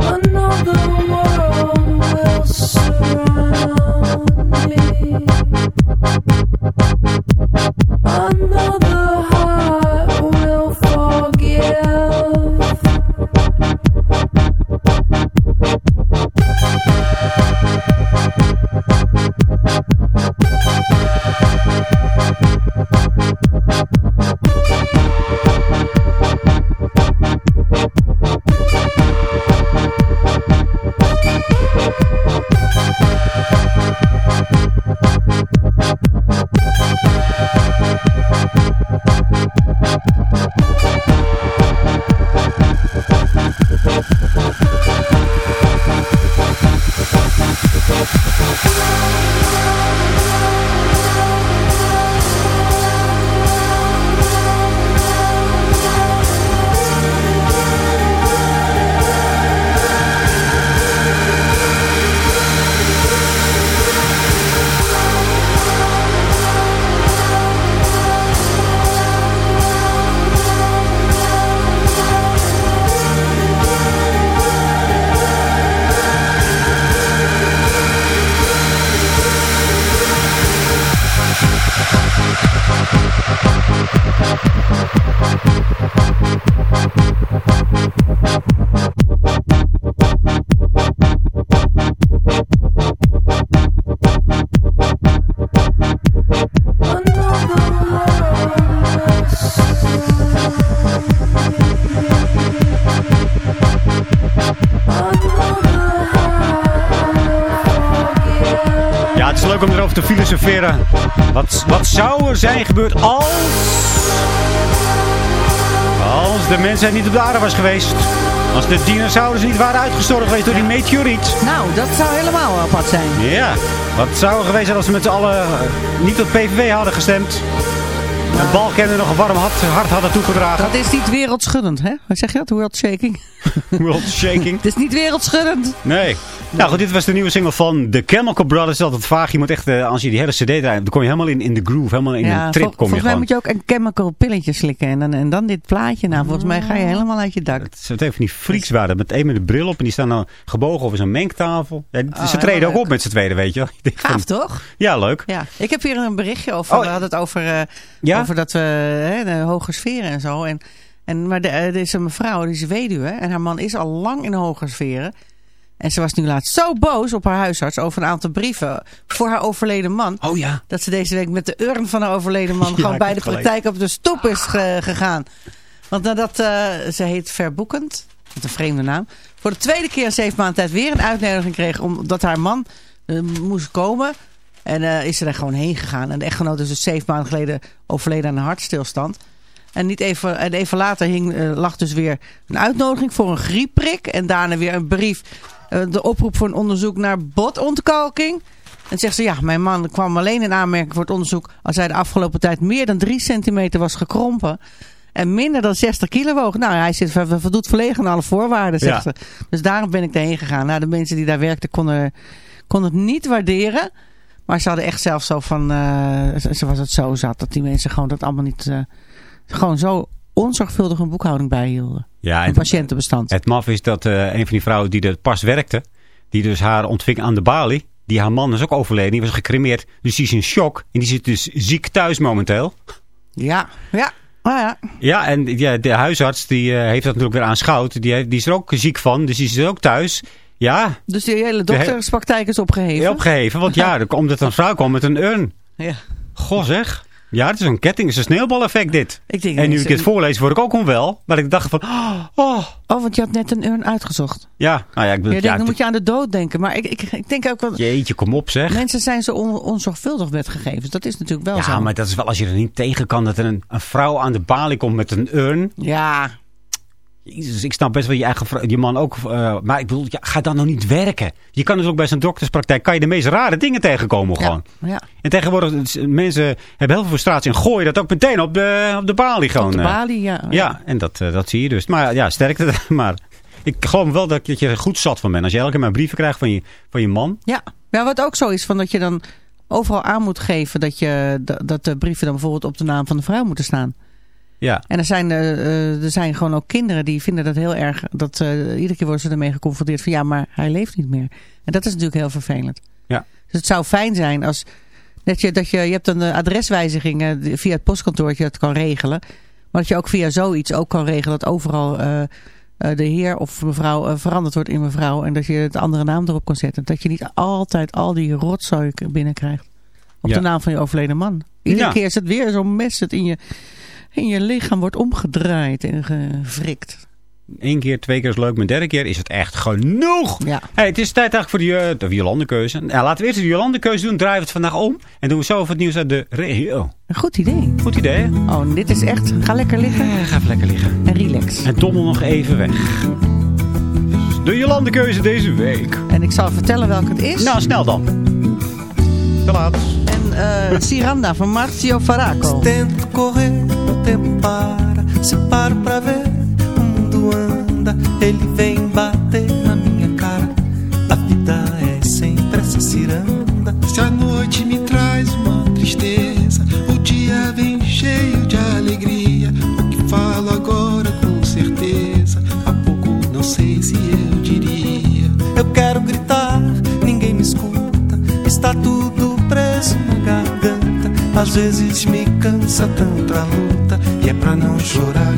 Another world will surround me. Another heart will forgive. Wat, wat zou er zijn gebeurd als... Als de mensheid niet op de aarde was geweest. Als de dinosaurus niet waren uitgestorven geweest door die meteoriet. Nou, dat zou helemaal apart zijn. Ja, wat zou er geweest zijn als we met z'n allen eh, niet op PVV hadden gestemd? En Balkenende nog een warm hart, hart hadden toegedragen. Dat is niet wereldschuddend, hè? Wat zeg je dat? World shaking? World shaking. Het is niet wereldschuddend. Nee. Nou goed, dit was de nieuwe single van The Chemical Brothers. Het is altijd vaag. Je moet echt, eh, als je die hele cd draait, dan kom je helemaal in, in de groove. Helemaal in een trip kom je volgens mij gewoon. moet je ook een chemical pilletje slikken. En dan, en dan dit plaatje. Nou, volgens mij ga je helemaal uit je dak. Het even die freaks waren. Met een met de bril op. En die staan dan gebogen over zo'n mengtafel. Ja, Oh, ze treden helemaal ook op met z'n tweede, weet je wel. Gaaf, toch? Ja, leuk. Ja, ik heb hier een berichtje over. Oh. We hadden het over, eh, Ja? over dat we hè, de hoge sferen en zo. En, en, maar de- eh, er is een mevrouw, die is weduwe. En haar man is al lang in hoge sferen. En ze was nu laatst zo boos op haar huisarts over een aantal brieven voor haar overleden man. Oh ja. Dat ze deze week met de urn van haar overleden man Ja, gewoon bij de gelijk. praktijk op de stoep is ge- gegaan. Want nadat eh, ze heet Verboekend, met een vreemde naam, voor de tweede keer in zeven maanden tijd weer een uitnodiging kreeg omdat haar man eh, moest komen. En eh, is ze er gewoon heen gegaan. En de echtgenoot is dus zeven maanden geleden overleden aan een hartstilstand. En, niet even, en even later hing, eh, lag dus weer een uitnodiging voor een griepprik. En daarna weer een brief. eh, de oproep voor een onderzoek naar botontkalking. En zegt ze, ja, mijn man kwam alleen in aanmerking voor het onderzoek... als hij de afgelopen tijd meer dan drie centimeter was gekrompen... en minder dan 60 kilo woog. Nou, hij zit, voldoet volledig aan alle voorwaarden, zegt Ja. ze. Dus daarom ben ik erheen gegaan. Nou, de mensen die daar werkten konden, konden het niet waarderen... Maar ze hadden echt zelf zo van... eh, ze was het zo zat dat die mensen gewoon dat allemaal niet... gewoon zo onzorgvuldig een boekhouding bijhielden. Ja, Een en patiëntenbestand. het maf is dat eh, een van die vrouwen die er pas werkte... die dus haar ontving aan de balie... die haar man is ook overleden, die was gecremeerd. Dus die is in shock. En die zit dus ziek thuis momenteel. Ja, ja. Ja. Ja, en ja, de huisarts die, eh, heeft dat natuurlijk weer aanschouwd. Die, die is er ook ziek van, dus die is ook thuis. Ja, Dus die hele dokterspraktijk is opgeheven. opgeheven. Want ja, omdat een vrouw kwam met een urn. Ja. Goh zeg. Ja, het is een ketting. Het is een sneeuwbaleffect dit. Ik denk, En nu ik dit voorlees, word ik ook onwel. Maar ik dacht van, oh, Oh, want je had net een urn uitgezocht. ja. Nou ja, ik bedoel, ja, dan moet je aan de dood denken. Maar ik, ik, ik denk ook wel... jeetje, kom op zeg. Mensen zijn zo on, onzorgvuldig met gegevens. Dat is natuurlijk wel zo. Ja, maar dat is wel als je er niet tegen kan dat er een, een vrouw aan de balie komt met een urn. Ja, Jezus, ik snap best wel je eigen je man ook. eh, maar ik bedoel, ja, ga dan nog niet werken. Je kan dus ook bij zo'n dokterspraktijk kan je de meest rare dingen tegenkomen gewoon. Ja. En tegenwoordig, mensen hebben heel veel frustratie en gooien dat ook meteen op de, op de balie gewoon. Op de eh. balie, ja. Ja, en dat, eh, dat zie je dus. Maar ja, sterkte. Maar ik geloof wel dat, dat je er goed zat van bent. Als je elke keer maar brieven krijgt van je, van je man. Ja. ja, wat ook zo is, van dat je dan overal aan moet geven dat, je, dat- dat de brieven dan bijvoorbeeld op de naam van de vrouw moeten staan. Ja. En er zijn, eh, eh, er zijn gewoon ook kinderen die vinden dat heel erg, dat eh, iedere keer worden ze ermee geconfronteerd van ja, maar hij leeft niet meer. En dat is natuurlijk heel vervelend. Ja. Dus het zou fijn zijn als, dat je, dat je, je hebt een adreswijziging via het postkantoortje dat kan regelen. Maar dat je ook via zoiets ook kan regelen dat overal de heer of mevrouw veranderd wordt in mevrouw. En dat je het andere naam erop kan zetten. Dat je niet altijd al die rotzooi binnenkrijgt. Op Ja. de naam van je overleden man. Iedere Ja. keer is het weer zo'n mes dat in je, in je lichaam wordt omgedraaid en gewrikt. Eén keer, twee keer is leuk. Maar derde keer is het echt genoeg. Ja. Hey, het is tijd eigenlijk voor de, uh, de Jolandekeuze. Ja, laten we eerst de Jolandekeuze doen. Draaien we het vandaag om. En doen we zo over het nieuws uit de regio. Een goed idee. Goed idee, hè? Oh, dit is echt. Ga lekker liggen. Eh, ga even lekker liggen. En relax. En dommel nog even weg. De Jolandekeuze deze week. En ik zal vertellen welke het is. Nou, snel dan. Te laat. En eh Ciranda van Marcio Faraco. Tento correr, o tempo para. Se paro pra ver, o mundo anda. Ele vem bater na minha cara. A vida é sempre essa ciranda. Se a noite me traz uma tristeza, o dia vem cheio de alegria. O que falo agora com certeza, há pouco não sei se eu diria. Eu quero gritar, ninguém me escuta. Está tudo preso na garganta. Às vezes me cansa tanto a luta chorar.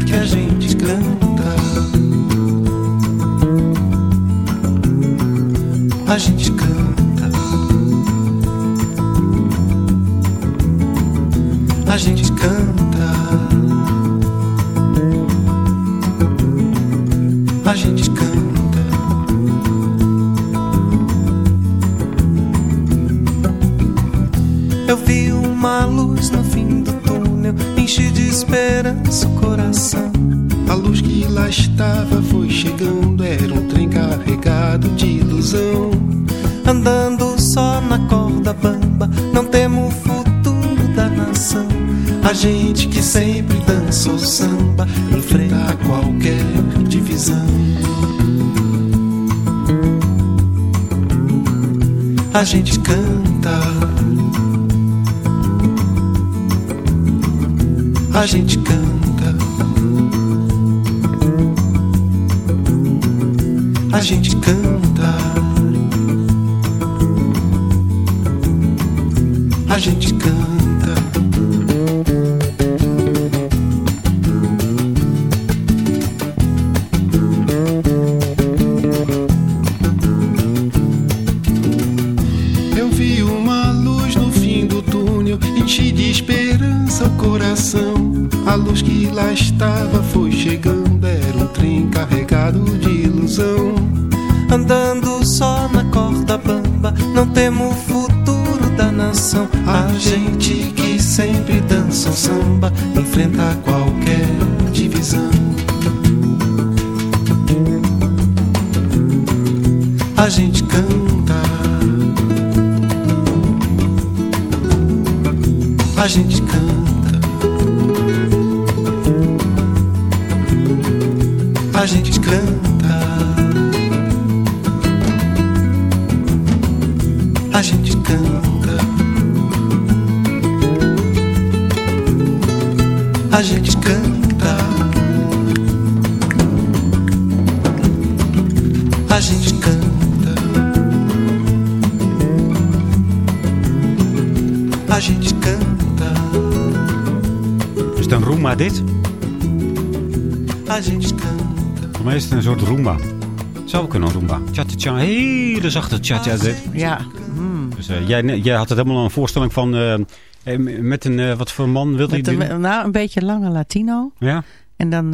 Esperança o coração. A luz que lá estava foi chegando, era um trem carregado de ilusão. Andando só na corda bamba, não temo o futuro da nação. A gente que sempre dança o samba, enfrenta qualquer divisão. A gente canta. A gente canta. A gente canta. Het dit? Voor mij is het een soort Roomba. Zou kunnen Roomba. Tja-tja-tja. Hele zachte tja-tja dit. Ja. Dus eh, jij, jij had het helemaal een voorstelling van... eh, eh, met een... wat voor man wilde je een, doen? nou, een beetje lange Latino. Ja? En dan...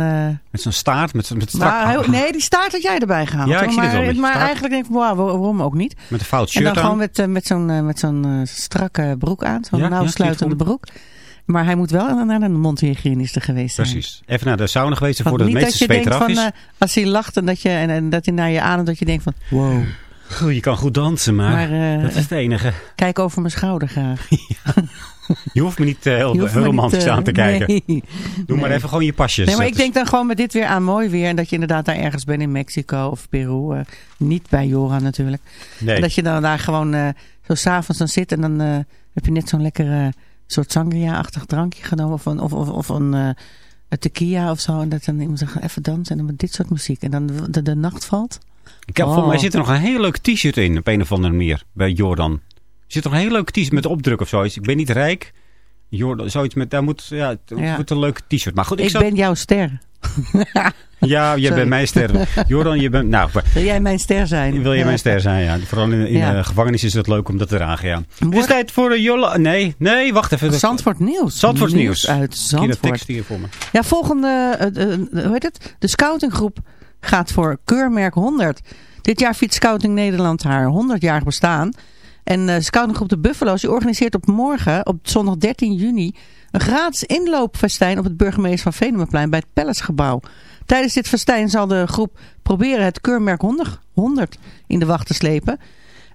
Met zo'n staart, met, met strak maar hij- nee, die staart had jij erbij gehaald. Ja, ik hoor. zie maar, wel, met je maar eigenlijk denk ik, wow, waarom ook niet? Met een fout En shirt dan gewoon met, met zo'n met zo'n strakke broek aan. Zo'n Ja, nauwsluitende broek. Maar hij moet wel naar de mondhygiëniste geweest zijn. Precies. Even naar de sauna geweest Want voordat het meeste zweet denkt eraf van, is. eh, als hij lacht en dat, je, en, en dat hij naar je ademt, dat je denkt van, wow, Goh, je kan goed dansen, maar, Maar, eh, dat is het enige. kijk over mijn schouder graag. Je hoeft me niet eh, heel, romantisch aan te kijken. nee. Doe maar even gewoon je pasjes. Nee, maar ik is- denk dan gewoon met dit weer aan mooi weer. En dat je inderdaad daar ergens bent in Mexico of Peru. niet bij Jora natuurlijk. Nee. En dat je dan daar gewoon zo s'avonds dan zit. En dan heb je net zo'n lekker eh, soort sangria-achtig drankje genomen. Of een, of, of, of een, eh, tequila of zo. En dat dan iemand zegt even dansen. En dan met dit soort muziek. En dan de, de, de nacht valt. Ik heb, Oh. Volgens mij zit er nog een heel leuk t-shirt in, op een of andere manier, bij Jordan. Er zit nog een heel leuk t-shirt met opdruk of zoiets. Ik ben niet rijk. Jordan, zoiets met, daar moet, ja, het Ja. moet een leuk t-shirt. Maar goed, ik, Ik, zat- ben jouw ster. Ja, jij Sorry. bent mijn ster. Jordan, je bent, nou, Wil jij mijn ster zijn? wil je Ja. mijn ster zijn, ja. Vooral in, in Ja. de gevangenis is het leuk om dat te dragen, ja. Het is Morgen- tijd voor de Jolla... Nee, nee, wacht even. Zandvoort Nieuws. Zandvoort Nieuws. uit Zandvoort. tekst hier voor me. Ja, volgende, eh, eh, hoe heet het? De scoutinggroep gaat voor keurmerk 100. Dit jaar fietst Scouting Nederland haar 100-jarig bestaan. En eh scoutinggroep De Buffalo's die organiseert op morgen, op zondag 13 juni, een gratis inloopfestijn op het burgemeester van Venemaplein bij het Palacegebouw. Tijdens dit festijn zal de groep proberen het keurmerk 100, 100 in de wacht te slepen.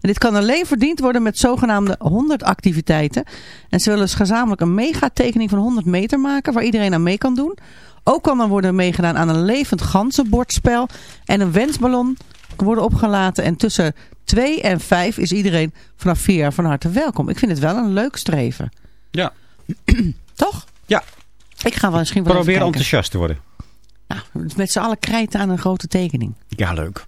En dit kan alleen verdiend worden met zogenaamde 100 activiteiten. En ze willen dus gezamenlijk een megatekening van 100 meter maken waar iedereen aan mee kan doen. Ook kan dan worden meegedaan aan een levend ganzenbordspel en een wensballon worden opgelaten. En tussen 2 en 5 is iedereen vanaf 4 jaar van harte welkom. Ik vind het wel een leuk streven. Ja. Toch? Ja. Ik ga wel misschien wel Probeer enthousiast te worden. Nou, met z'n allen krijten aan een grote tekening. Ja, leuk.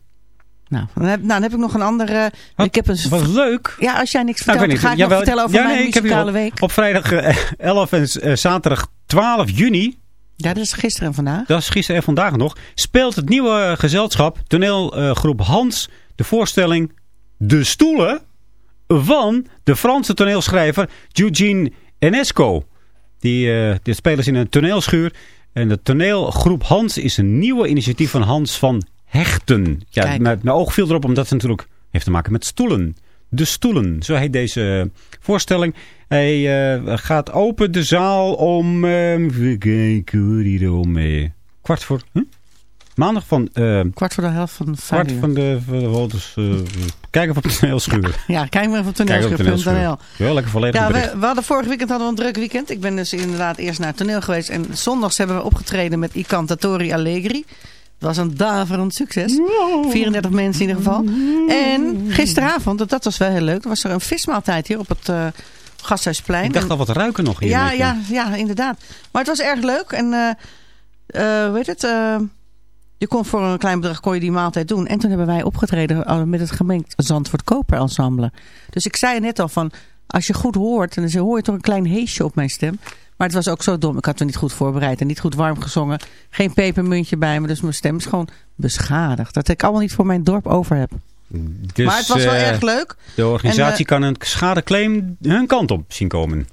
Nou, dan heb, nou, dan heb ik nog een andere... ik heb een, Wat leuk. Ja, als jij niks Nou, vertelt, dan ga ik nog vertellen over ja, mijn nee, ik heb hier muzikale week. Op vrijdag eh, 11 en eh, zaterdag 12 juni Ja, dat is gisteren en vandaag. dat is gisteren en vandaag nog, speelt het nieuwe gezelschap, toneelgroep Hans, de voorstelling De Stoelen van de Franse toneelschrijver Eugene Enesco. Die, eh dit spelen ze in een toneelschuur. En de toneelgroep Hans is een nieuwe initiatief van Hans van Hechten. Ja, Kijk. mijn, mijn oog viel erop omdat het natuurlijk heeft te maken met stoelen. De Stoelen, zo heet deze voorstelling. Hij eh, gaat open de zaal om... eh, even kijken hoe die er om... eh, kwart voor... Huh? Maandag van... eh, Kwart voor de helft van vijf kwart uur. van de... Van de wat is, eh, kijk even op de toneelschuur. Ja, kijk maar even op de toneelschuur.nl. toneelschuur. Ja, lekker volledig Ja, we, we hadden vorig weekend hadden we een druk weekend. Ik ben dus inderdaad eerst naar het toneel geweest. En zondags hebben we opgetreden met I Cantatori Allegri. Het was een daverend succes. 34 mensen in ieder geval. En gisteravond, dat was wel heel leuk. was er een vismaaltijd hier op het eh Gasthuisplein. Ik dacht al wat ruiken nog hier. ja, ja, ja, inderdaad. Maar het was erg leuk. En eh eh, weet het, eh, je kon voor een klein bedrag kon je die maaltijd doen. En toen hebben wij opgetreden eh, met het gemengd Zandvoort Koper Ensemble. Dus ik zei net al van, als je goed hoort, dan hoor je toch een klein heesje op mijn stem. Maar het was ook zo dom. Ik had me niet goed voorbereid en niet goed warm gezongen. Geen pepermuntje bij me, dus mijn stem is gewoon beschadigd. Dat ik allemaal niet voor mijn dorp over heb. Dus, maar het was wel eh, erg leuk. De organisatie En, kan eh, een schadeclaim hun kant op zien komen.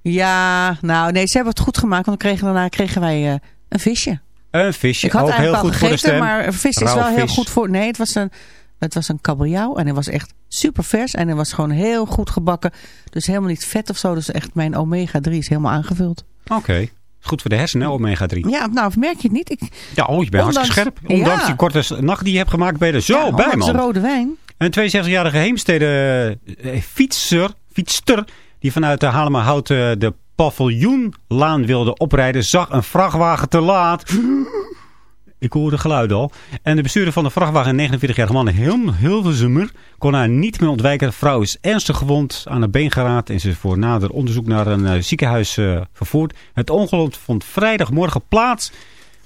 Ja, nou nee, ze hebben het goed gemaakt. Want dan kregen, daarna kregen wij eh, een visje. Een visje, Ik had ook heel eigenlijk goed al voor de gegeten, stem. maar vis is Rauw wel heel goed voor... Nee, het was een, het was een kabeljauw en hij was echt super vers. En hij was gewoon heel goed gebakken. Dus helemaal niet vet of zo. Dus echt mijn omega-3 is helemaal aangevuld. Oké. Goed voor de hersenen, omega 3. Ja, nou merk je het niet. Ik, Ja, oh, je bent Ondanks- hartstikke scherp. Ondanks Ja. die korte nacht die je hebt gemaakt, ben je er zo ja, bij, ondanks de man. rode wijn. Een 72-jarige Heemstede eh, fietser, fietster, die vanuit de Halemerhout eh, de paviljoenlaan wilde oprijden, zag een vrachtwagen te laat. Ik hoorde geluiden al. En de bestuurder van de vrachtwagen, een 49-jarige man, heel, Hilversummer, kon haar niet meer ontwijken. De vrouw is ernstig gewond aan het been geraakt en ze is voor nader onderzoek naar een eh, ziekenhuis eh, vervoerd. Het ongeluk vond vrijdagmorgen plaats,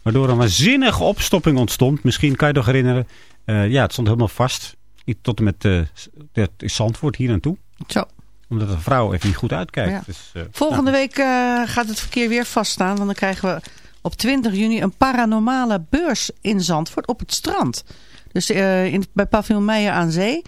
waardoor een waanzinnige opstopping ontstond. Misschien kan je nog herinneren. Eh, ja, het stond helemaal vast. Tot en met uh, Zandvoort hier naartoe. Zo. Omdat de vrouw even niet goed uitkijkt. Ja. Dus, uh, Volgende week uh, gaat het verkeer weer vaststaan. Want dan krijgen we op 20 juni een paranormale beurs in Zandvoort op het strand. Dus uh, in, bij paviljoen Meijer aan Zee.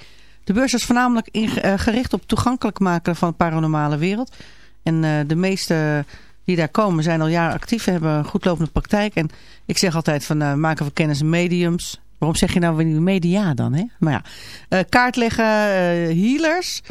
De beurs is voornamelijk in, gericht op toegankelijk maken van de paranormale wereld. En de meeste die daar komen zijn al jaren actief. Hebben een goedlopende praktijk. En ik zeg altijd van maken we kennis mediums. Waarom zeg je nou weer media dan? Hè? Maar ja, kaartleggen, healers.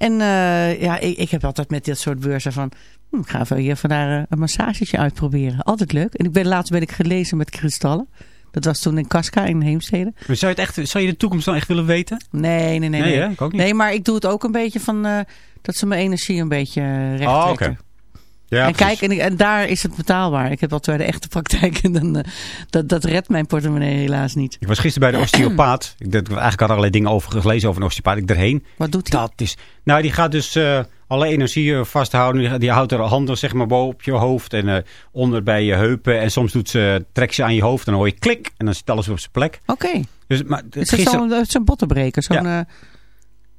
En uh, ja, ik, ik heb altijd met dit soort beurzen van... Hm, ik ga even hier vandaar eh, een massagetje uitproberen. Altijd leuk. En ik ben, laatst ben ik gelezen met kristallen. Dat was toen in Casca in Heemstede. Maar zou je, het echt, zou je de toekomst dan echt willen weten? Nee, nee, nee. Nee, nee. hè? Ik ook niet. Nee, maar ik doe het ook een beetje van... eh, dat ze mijn energie een beetje eh, recht Oh, oké. Ja, en precies. kijk, en, en daar is het betaalbaar. Ik heb altijd de echte praktijk en dan, eh, dat, dat redt mijn portemonnee helaas niet. Ik was gisteren bij de osteopaat. Ik, denk, eigenlijk had allerlei dingen over gelezen over een osteopaat. Ik erheen. Wat doet hij? Dat is, nou, die gaat dus eh, alle energie eh, vasthouden. Die, die houdt haar handen zeg maar boven op je hoofd en onder bij je heupen. En soms doet ze, trekt ze aan je hoofd en dan hoor je klik. En dan zit alles op zijn plek. Oké. Dus, maar, Is het zo'n zo'n bottenbreker? Zo'n, Ja.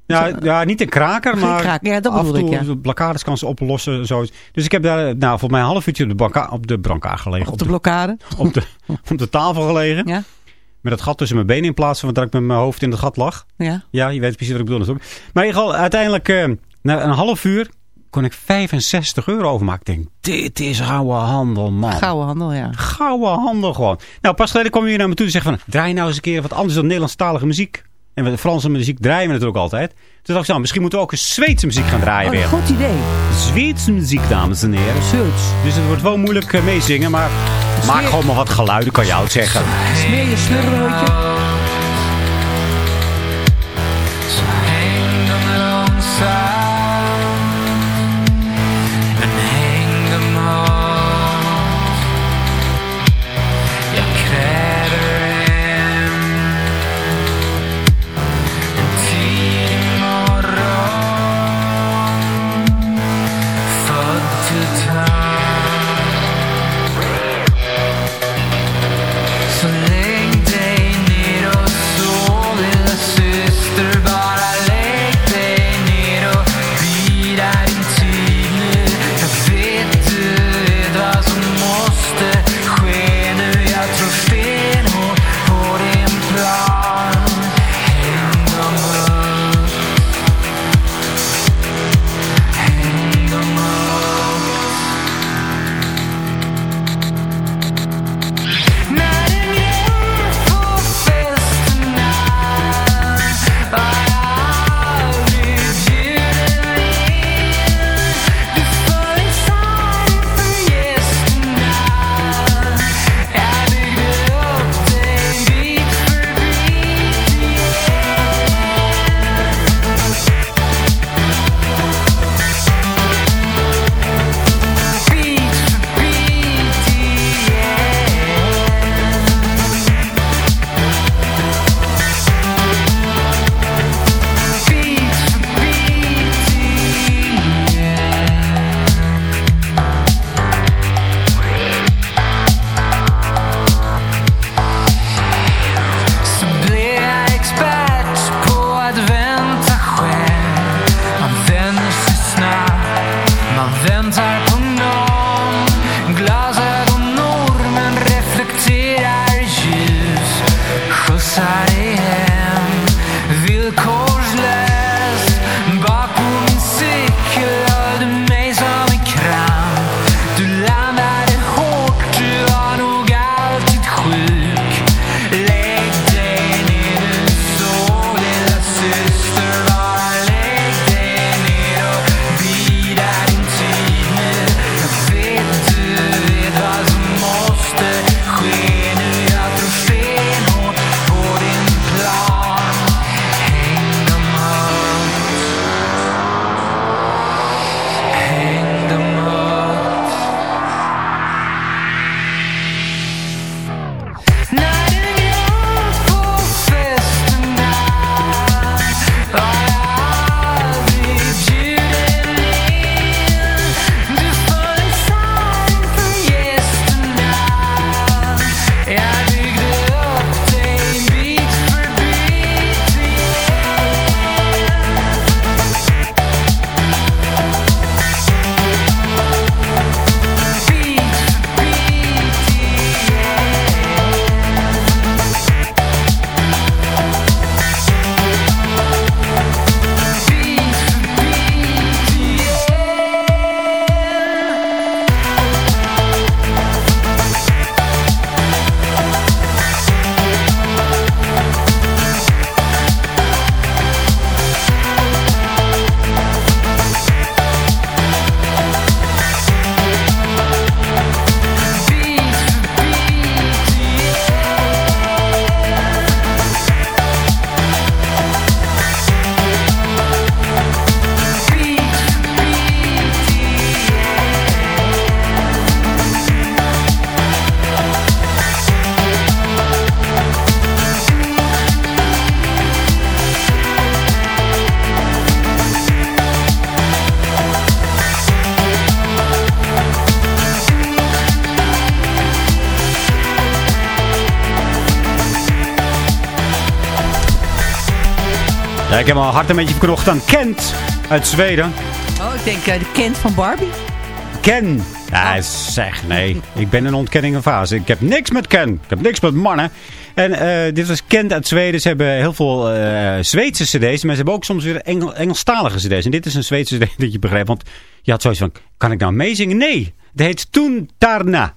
Ja, ja, niet een kraker, maar kraker, ja, dat af en bedoel toe ik, ja. de blokkades kan ze oplossen. Zoiets. Dus ik heb daar nou, voor mij een half uurtje op de, op de brancard gelegen. op de blokkade? op, de, op de tafel gelegen. Ja. Met dat gat tussen mijn benen in plaats van dat ik met mijn hoofd in het gat lag. Ja. Ja, je weet precies wat ik bedoel natuurlijk. Maar in ieder geval, uiteindelijk, eh, na een half uur kon ik 65 euro overmaken. Ik denk, dit is gouden handel, man. Gouden handel, ja. Gouden handel gewoon. Nou, pas geleden kwam je hier naar me toe en zei van, draai nou eens een keer wat anders dan Nederlandstalige muziek. En de Franse muziek draaien we natuurlijk altijd. Toen dacht ik, nou, misschien moeten we ook een Zweedse muziek gaan draaien Oh, weer. goed idee. Zweedse muziek, dames en heren. Zweeds. Dus het wordt wel moeilijk eh, meezingen, maar maak gewoon maar wat geluiden, kan je oud zeggen. Smeer je långsamt ik heb mijn hart een beetje verknocht aan Kent uit Zweden. Oh, ik denk eh, de Kent van Barbie. Ken. Ja, zeg, nee. Ik ben een ontkenning fase. Ik heb niks met Ken. Ik heb niks met mannen. En eh, dit was Kent uit Zweden. Ze hebben heel veel eh, Zweedse cd's. Maar ze hebben ook soms weer Engel, Engelstalige cd's. En dit is een Zweedse cd dat je begrijpt. Want je had zoiets van, kan ik nou meezingen? Nee. Het heet Toen Tarna.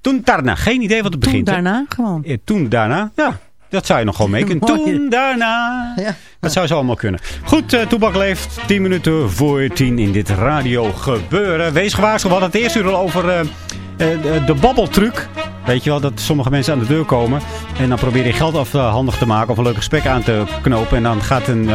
Toen Tarna. Geen idee wat het Toen begint. hè? daarna gewoon. Toen daarna. Ja, dat zou je nog gewoon mee kunnen. Toen daarna. Ja. Dat zou zo allemaal kunnen. Goed, eh Toebak leeft 10 minuten voor 10 in dit radio gebeuren. Wees gewaarschuwd, we hadden het eerst uur al over eh, eh, de, de babbeltruc. Weet je wel, dat sommige mensen aan de deur komen. En dan probeer je geld afhandig te maken of een leuk gesprek aan te knopen. En dan gaat een,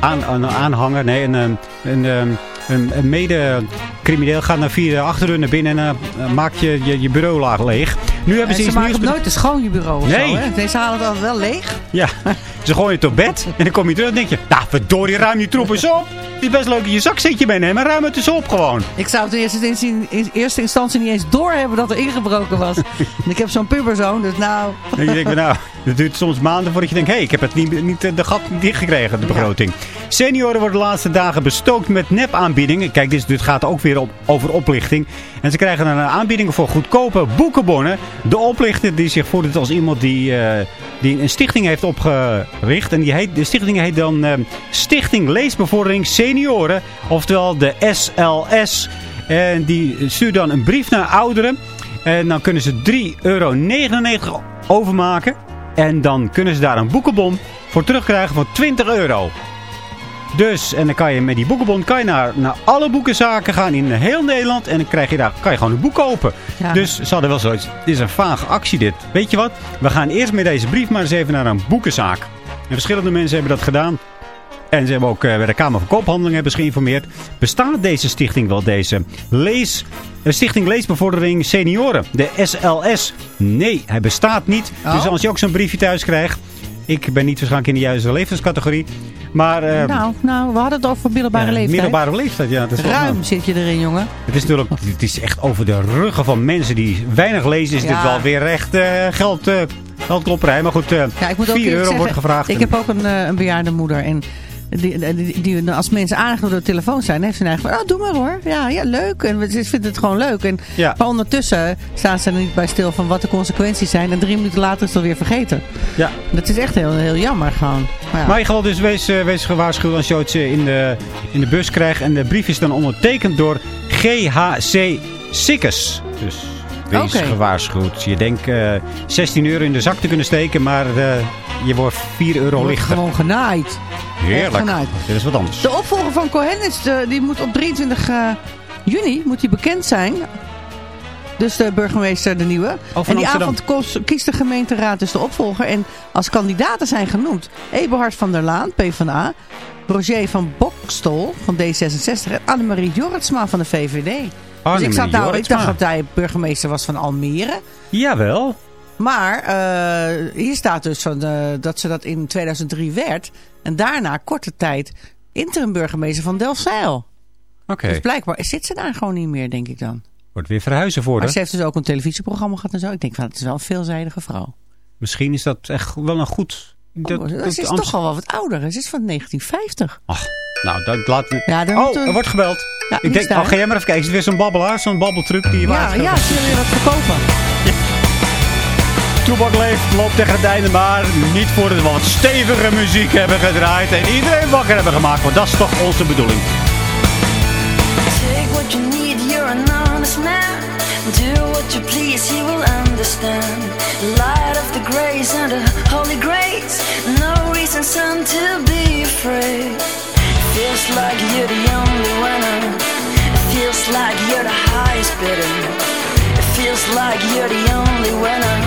aan, een aanhanger, nee, een, een, een, een, een mede-crimineel gaat naar achterdeur naar binnen en eh, maakt je, je, je bureaulaag leeg. Nu hebben En ze ze iets maken nieuws nooit te schoon, je bureau Nee. zo, hè? Deze halen het altijd wel leeg. ja, ze gooien het op bed en dan kom je terug en denk je... Nou, verdorie, ruim je troep eens op. Het is best leuk dat je zak zit je meenemen, maar ruim het eens op gewoon. Ik zou het in eerste instantie, in eerste instantie niet eens doorhebben dat er ingebroken was. en ik heb zo'n puberzoon, dus nou... En je denkt, nou, het duurt soms maanden voordat je denkt... hé, hey, ik heb het niet, niet eh, de gat dichtgekregen, de begroting. Senioren worden de laatste dagen bestookt met nepaanbiedingen. Kijk, dit, dit gaat ook weer op, over oplichting. En ze krijgen dan aanbiedingen voor goedkope boekenbonnen. De oplichter die zich voordoet als iemand die, eh, die een stichting heeft opgericht. En die heet, de stichting heet dan eh, Stichting Leesbevordering Senioren. Oftewel de SLS. En die stuurt dan een brief naar ouderen. En dan kunnen ze 3,99 euro overmaken. En dan kunnen ze daar een boekenbon voor terugkrijgen van 20 euro. Dus, en dan kan je met die boekenbon kan je naar, naar alle boekenzaken gaan in heel Nederland. En dan krijg je daar, kan je gewoon een boek kopen. Ja. Dus ze hadden wel zoiets. Dit is een vage actie dit. Weet je wat? We gaan eerst met deze brief maar eens even naar een boekenzaak. En verschillende mensen hebben dat gedaan. En ze hebben ook eh, bij de Kamer van Koophandelingen hebben ze geïnformeerd. Bestaat deze stichting wel, deze lees, eh, Stichting Leesbevordering Senioren? De SLS? Nee, hij bestaat niet. Oh. Dus als je ook zo'n briefje thuis krijgt. Ik ben niet waarschijnlijk in de juiste levenscategorie. Maar eh, nou, nou, we hadden het over middelbare leeftijd. middelbare leeftijd, ja. Dat is Ruim nou, zit je erin, jongen. het is natuurlijk het is echt over de ruggen van mensen die weinig lezen. Is Ja. dit wel weer echt geld, eh geldklopperij. Maar goed, eh Ja, ik moet ook 4 eerlijk euro zeggen, wordt gevraagd. Ik heb ook een, een bejaarde moeder. En die, die, die- als mensen aardig door de telefoon zijn, heeft ze een eigen van, oh, doe maar hoor. Ja, ja, leuk. En ze vindt het gewoon leuk. En, Ja. Maar ondertussen staan ze er niet bij stil van wat de consequenties zijn. En drie minuten later is het alweer vergeten. Ja. Dat is echt heel, heel jammer gewoon. Maar ja. Maar je geval dus wees, eh, wees gewaarschuwd als je iets eh, in de, in de bus krijgt. En de brief is dan ondertekend door GHC Sikkes. Dus wees gewaarschuwd. Je denkt eh 16 euro in de zak te kunnen steken, maar eh, je wordt 4 euro wordt lichter. gewoon genaaid. Heerlijk. genaaid. Dit is wat anders. De opvolger van Cohen is de, die moet op 23 eh, juni moet die bekend zijn. Dus de burgemeester, de nieuwe. Oh, en die Amsterdam. avond koos- kiest de gemeenteraad dus de opvolger. En als kandidaten zijn genoemd Eberhard van der Laan, PvdA. Roger van Bokstol van D66 en Annemarie Jorritsma van de VVD. Dus ik, zat nou, dacht dat hij burgemeester was van Almere. Jawel. Maar eh, hier staat dus van, eh, dat ze dat in 2003 werd. En daarna korte tijd interim burgemeester van Delfzijl. Oké. Dus blijkbaar zit ze daar gewoon niet meer, denk ik dan. Wordt weer verhuizen voor Maar ze heeft dus ook een televisieprogramma gehad en zo. Ik denk van, het is wel een veelzijdige vrouw. Misschien is dat echt wel een goed... Dat, Oh, dat ze is Amst- toch al wel wat ouder. Ze is van 1950. Ach, nou, dat laat... Ja, dan oh, er wordt gebeld. Ja, ik denk, daar. oh, ga jij maar even kijken. Is het weer zo'n babbelaar? Zo'n babbeltruc die je Ja, ja, ze willen weer wat verkopen. Toebak leeft, loopt tegen het einde, maar niet voordat we wat stevige muziek hebben gedraaid en iedereen wakker hebben gemaakt, want dat is toch onze bedoeling. Take what you need, you're an honest man. Do what you please, he will understand. Light of the grace and the holy grace. No reason, son, to be afraid. Feels like you're the only winner. Feels like you're the highest bidder. Feels like you're the only winner.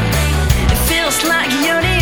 It feels like you're the